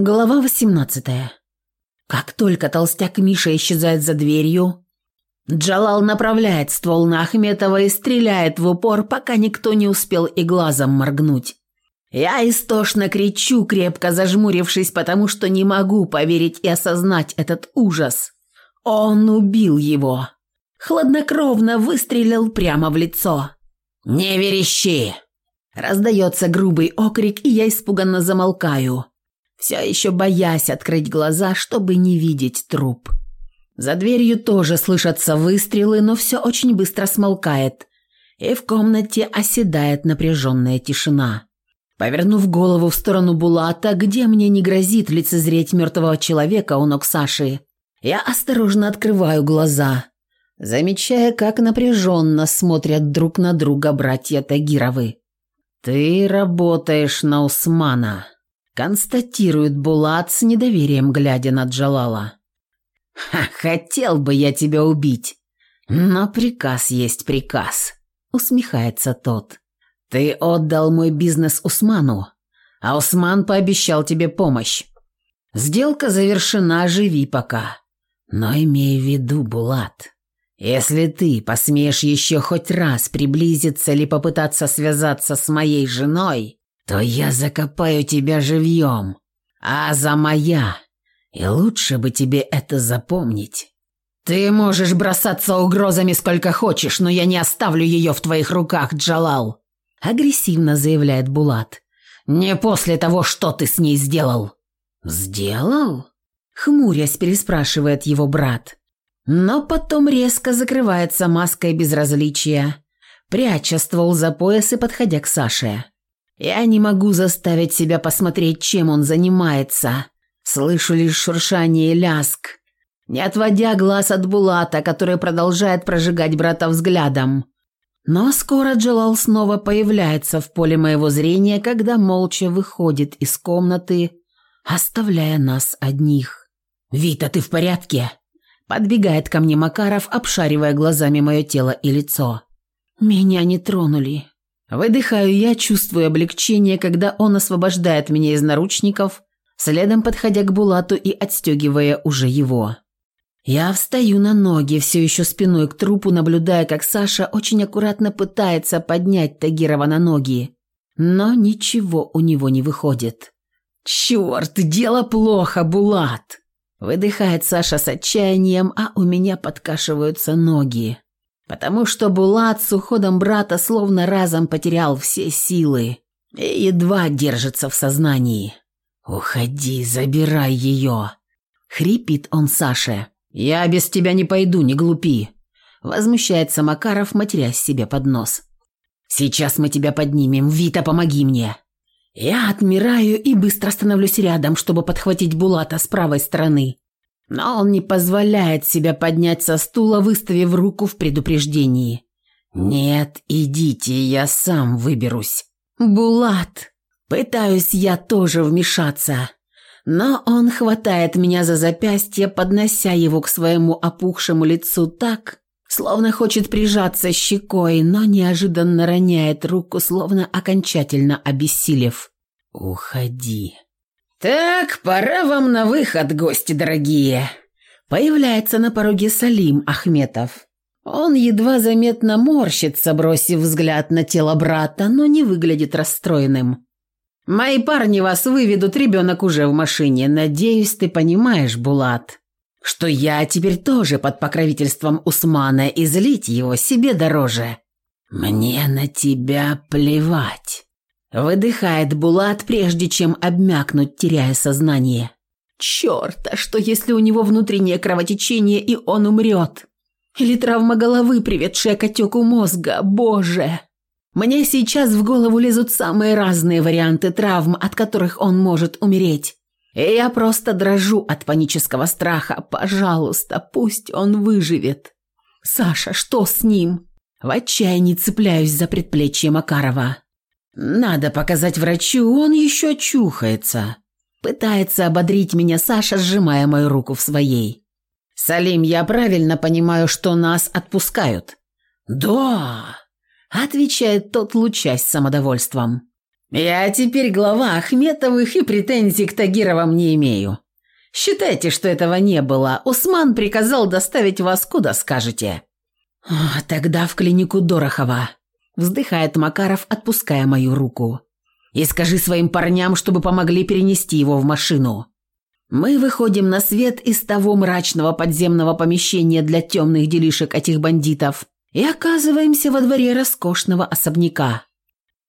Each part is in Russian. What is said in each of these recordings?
Глава 18. Как только толстяк Миша исчезает за дверью, Джалал направляет ствол на Ахметова и стреляет в упор, пока никто не успел и глазом моргнуть. Я истошно кричу, крепко зажмурившись, потому что не могу поверить и осознать этот ужас. Он убил его. Хладнокровно выстрелил прямо в лицо. «Не верещи!» Раздается грубый окрик, и я испуганно замолкаю все еще боясь открыть глаза, чтобы не видеть труп. За дверью тоже слышатся выстрелы, но все очень быстро смолкает, и в комнате оседает напряженная тишина. Повернув голову в сторону Булата, где мне не грозит лицезреть мертвого человека у ног Саши, я осторожно открываю глаза, замечая, как напряженно смотрят друг на друга братья Тагировы. «Ты работаешь на Усмана», констатирует Булат с недоверием, глядя на Джалала. «Ха, хотел бы я тебя убить, но приказ есть приказ», — усмехается тот. «Ты отдал мой бизнес Усману, а Усман пообещал тебе помощь. Сделка завершена, живи пока. Но имей в виду, Булат, если ты посмеешь еще хоть раз приблизиться или попытаться связаться с моей женой, то я закопаю тебя живьем. А за моя. И лучше бы тебе это запомнить. Ты можешь бросаться угрозами сколько хочешь, но я не оставлю ее в твоих руках, Джалал. Агрессивно заявляет Булат. Не после того, что ты с ней сделал. Сделал? Хмурясь переспрашивает его брат. Но потом резко закрывается маской безразличия, пряча ствол за пояс и подходя к Саше. Я не могу заставить себя посмотреть, чем он занимается. Слышу лишь шуршание и ляск, не отводя глаз от Булата, который продолжает прожигать брата взглядом. Но скоро Джалал снова появляется в поле моего зрения, когда молча выходит из комнаты, оставляя нас одних. «Вита, ты в порядке?» Подбегает ко мне Макаров, обшаривая глазами мое тело и лицо. «Меня не тронули», Выдыхаю я, чувствую облегчение, когда он освобождает меня из наручников, следом подходя к Булату и отстегивая уже его. Я встаю на ноги, все еще спиной к трупу, наблюдая, как Саша очень аккуратно пытается поднять Тагирова на ноги. Но ничего у него не выходит. «Черт, дело плохо, Булат!» Выдыхает Саша с отчаянием, а у меня подкашиваются ноги потому что Булат с уходом брата словно разом потерял все силы и едва держится в сознании. «Уходи, забирай ее!» — хрипит он Саше. «Я без тебя не пойду, не глупи!» — возмущается Макаров, матерясь себе под нос. «Сейчас мы тебя поднимем, Вита, помоги мне!» Я отмираю и быстро становлюсь рядом, чтобы подхватить Булата с правой стороны но он не позволяет себя поднять со стула, выставив руку в предупреждении. «Нет, идите, я сам выберусь». «Булат!» Пытаюсь я тоже вмешаться, но он хватает меня за запястье, поднося его к своему опухшему лицу так, словно хочет прижаться щекой, но неожиданно роняет руку, словно окончательно обессилев. «Уходи». «Так, пора вам на выход, гости дорогие!» Появляется на пороге Салим Ахметов. Он едва заметно морщится, бросив взгляд на тело брата, но не выглядит расстроенным. «Мои парни вас выведут, ребенок уже в машине. Надеюсь, ты понимаешь, Булат, что я теперь тоже под покровительством Усмана, и злить его себе дороже. Мне на тебя плевать». Выдыхает Булат, прежде чем обмякнуть, теряя сознание. Черт, а что если у него внутреннее кровотечение и он умрет? Или травма головы, приведшая к отеку мозга? Боже! Мне сейчас в голову лезут самые разные варианты травм, от которых он может умереть. И я просто дрожу от панического страха. Пожалуйста, пусть он выживет. Саша, что с ним? В отчаянии цепляюсь за предплечье Макарова. «Надо показать врачу, он еще чухается». Пытается ободрить меня Саша, сжимая мою руку в своей. «Салим, я правильно понимаю, что нас отпускают?» «Да», — отвечает тот, лучась самодовольством. «Я теперь глава Ахметовых и претензий к Тагировым не имею. Считайте, что этого не было. Усман приказал доставить вас куда скажете». «Тогда в клинику Дорохова», – вздыхает Макаров, отпуская мою руку. «И скажи своим парням, чтобы помогли перенести его в машину». Мы выходим на свет из того мрачного подземного помещения для темных делишек этих бандитов и оказываемся во дворе роскошного особняка.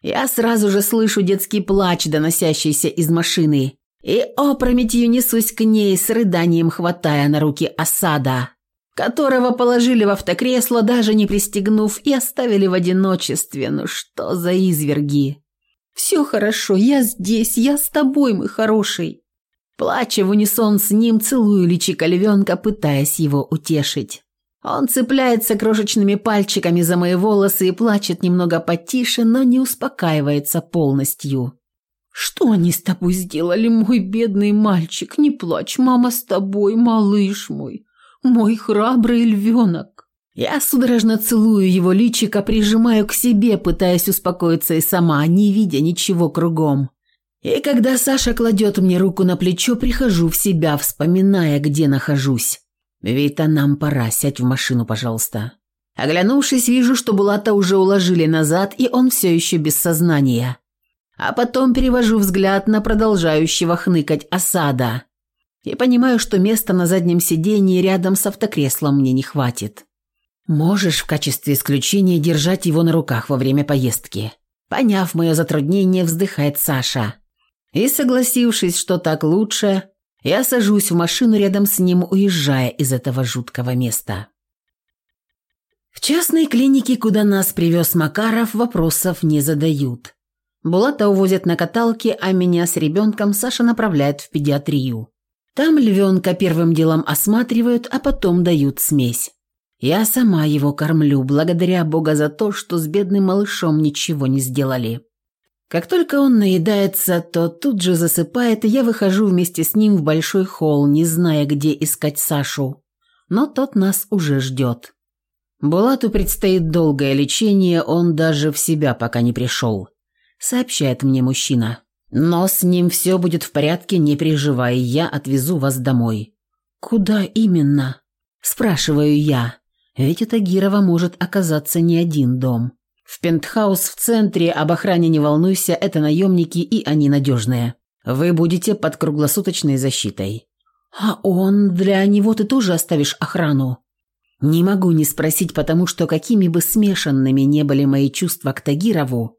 Я сразу же слышу детский плач, доносящийся из машины, и опрометью несусь к ней с рыданием, хватая на руки осада, которого положили в автокресло, даже не пристегнув, и оставили в одиночестве. Ну что за изверги? «Все хорошо, я здесь, я с тобой, мой хороший». Плача в унисон с ним, целую личико львенка, пытаясь его утешить. Он цепляется крошечными пальчиками за мои волосы и плачет немного потише, но не успокаивается полностью. «Что они с тобой сделали, мой бедный мальчик? Не плачь, мама с тобой, малыш мой, мой храбрый львенок». Я судорожно целую его личико, прижимаю к себе, пытаясь успокоиться и сама, не видя ничего кругом. И когда Саша кладет мне руку на плечо, прихожу в себя, вспоминая, где нахожусь. «Вита, нам пора, сядь в машину, пожалуйста». Оглянувшись, вижу, что Булата уже уложили назад, и он все еще без сознания. А потом перевожу взгляд на продолжающего хныкать осада. И понимаю, что места на заднем сидении рядом с автокреслом мне не хватит. Можешь в качестве исключения держать его на руках во время поездки. Поняв мое затруднение, вздыхает Саша. И согласившись, что так лучше, я сажусь в машину рядом с ним, уезжая из этого жуткого места. В частной клинике, куда нас привез Макаров, вопросов не задают. Булата увозят на каталке, а меня с ребенком Саша направляет в педиатрию. Там львенка первым делом осматривают, а потом дают смесь. Я сама его кормлю, благодаря Бога за то, что с бедным малышом ничего не сделали. Как только он наедается, то тут же засыпает, и я выхожу вместе с ним в большой холл, не зная, где искать Сашу. Но тот нас уже ждет. Булату предстоит долгое лечение, он даже в себя пока не пришел, сообщает мне мужчина. Но с ним все будет в порядке, не переживай, я отвезу вас домой. Куда именно? Спрашиваю я, ведь у Тагирова может оказаться не один дом. В пентхаус в центре, об охране не волнуйся, это наемники и они надежные. Вы будете под круглосуточной защитой. А он, для него ты тоже оставишь охрану? Не могу не спросить, потому что какими бы смешанными не были мои чувства к Тагирову,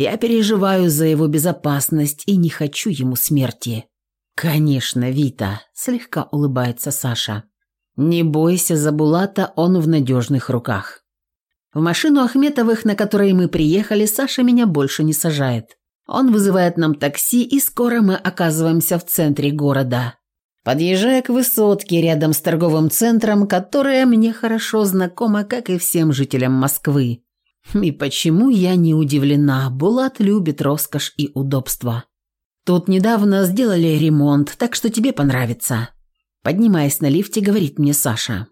я переживаю за его безопасность и не хочу ему смерти. Конечно, Вита, слегка улыбается Саша. Не бойся за Булата, он в надежных руках. В машину Ахметовых, на которой мы приехали, Саша меня больше не сажает. Он вызывает нам такси, и скоро мы оказываемся в центре города. Подъезжая к высотке рядом с торговым центром, которая мне хорошо знакома, как и всем жителям Москвы. И почему я не удивлена, Булат любит роскошь и удобство. Тут недавно сделали ремонт, так что тебе понравится. Поднимаясь на лифте, говорит мне Саша.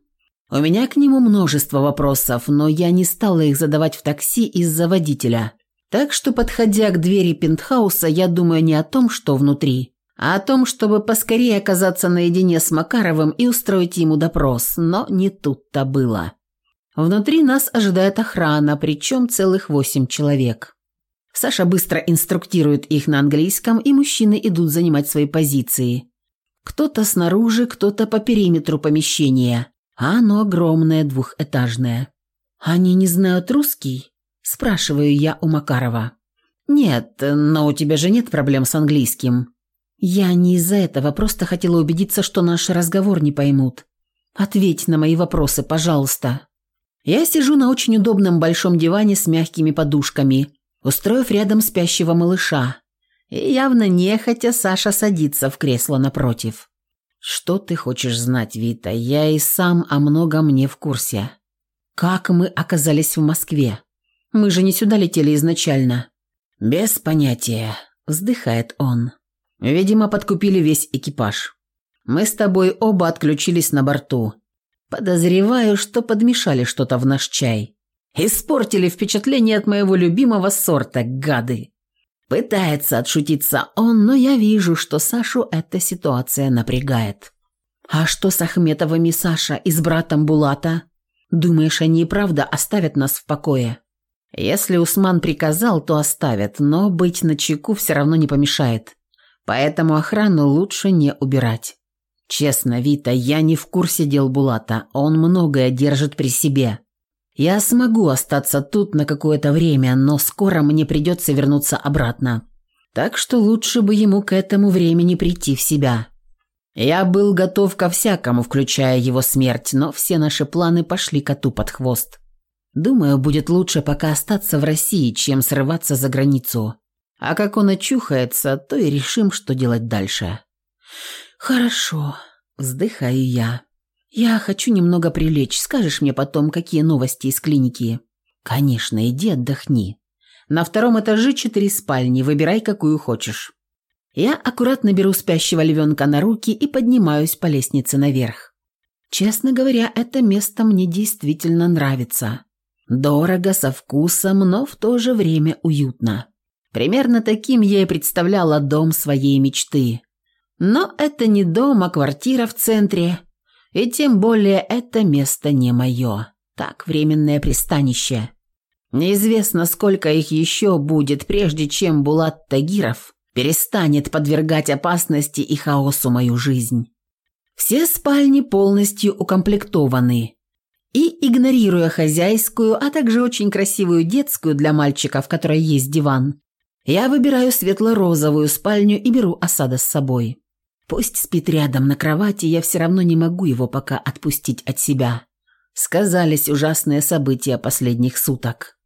У меня к нему множество вопросов, но я не стала их задавать в такси из-за водителя. Так что, подходя к двери пентхауса, я думаю не о том, что внутри, а о том, чтобы поскорее оказаться наедине с Макаровым и устроить ему допрос, но не тут-то было. Внутри нас ожидает охрана, причем целых восемь человек. Саша быстро инструктирует их на английском, и мужчины идут занимать свои позиции. Кто-то снаружи, кто-то по периметру помещения а оно огромное, двухэтажное. «Они не знают русский?» – спрашиваю я у Макарова. «Нет, но у тебя же нет проблем с английским». «Я не из-за этого, просто хотела убедиться, что наш разговор не поймут. Ответь на мои вопросы, пожалуйста». Я сижу на очень удобном большом диване с мягкими подушками, устроив рядом спящего малыша. И явно нехотя Саша садится в кресло напротив. «Что ты хочешь знать, Вита? Я и сам о многом не в курсе. Как мы оказались в Москве? Мы же не сюда летели изначально». «Без понятия», – вздыхает он. «Видимо, подкупили весь экипаж. Мы с тобой оба отключились на борту. Подозреваю, что подмешали что-то в наш чай. Испортили впечатление от моего любимого сорта, гады». Пытается отшутиться он, но я вижу, что Сашу эта ситуация напрягает. А что с Ахметовыми Саша и с братом Булата? Думаешь, они и правда оставят нас в покое? Если Усман приказал, то оставят, но быть на чеку все равно не помешает. Поэтому охрану лучше не убирать. Честно, Вита, я не в курсе дел Булата, он многое держит при себе. Я смогу остаться тут на какое-то время, но скоро мне придется вернуться обратно. Так что лучше бы ему к этому времени прийти в себя. Я был готов ко всякому, включая его смерть, но все наши планы пошли коту под хвост. Думаю, будет лучше пока остаться в России, чем срываться за границу. А как он очухается, то и решим, что делать дальше. Хорошо, вздыхаю я. «Я хочу немного прилечь. Скажешь мне потом, какие новости из клиники?» «Конечно, иди отдохни. На втором этаже четыре спальни. Выбирай, какую хочешь». Я аккуратно беру спящего львенка на руки и поднимаюсь по лестнице наверх. Честно говоря, это место мне действительно нравится. Дорого, со вкусом, но в то же время уютно. Примерно таким я и представляла дом своей мечты. Но это не дом, а квартира в центре – и тем более это место не мое. Так, временное пристанище. Неизвестно, сколько их еще будет, прежде чем Булат Тагиров перестанет подвергать опасности и хаосу мою жизнь. Все спальни полностью укомплектованы. И, игнорируя хозяйскую, а также очень красивую детскую для мальчика, в которой есть диван, я выбираю светло-розовую спальню и беру осада с собой. Пусть спит рядом на кровати, я все равно не могу его пока отпустить от себя. Сказались ужасные события последних суток.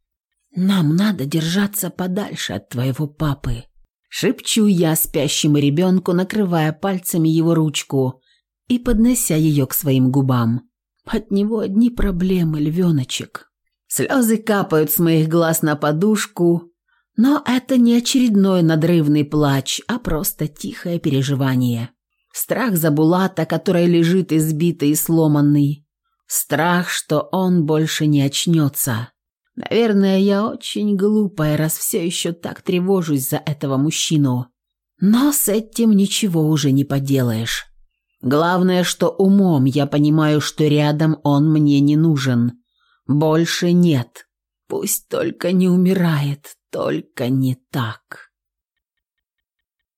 «Нам надо держаться подальше от твоего папы», — шепчу я спящему ребенку, накрывая пальцами его ручку и поднося ее к своим губам. «От него одни проблемы, львеночек». Слезы капают с моих глаз на подушку, но это не очередной надрывный плач, а просто тихое переживание. Страх за Булата, который лежит избитый и сломанный. Страх, что он больше не очнется. Наверное, я очень глупая, раз все еще так тревожусь за этого мужчину. Но с этим ничего уже не поделаешь. Главное, что умом я понимаю, что рядом он мне не нужен. Больше нет. Пусть только не умирает, только не так.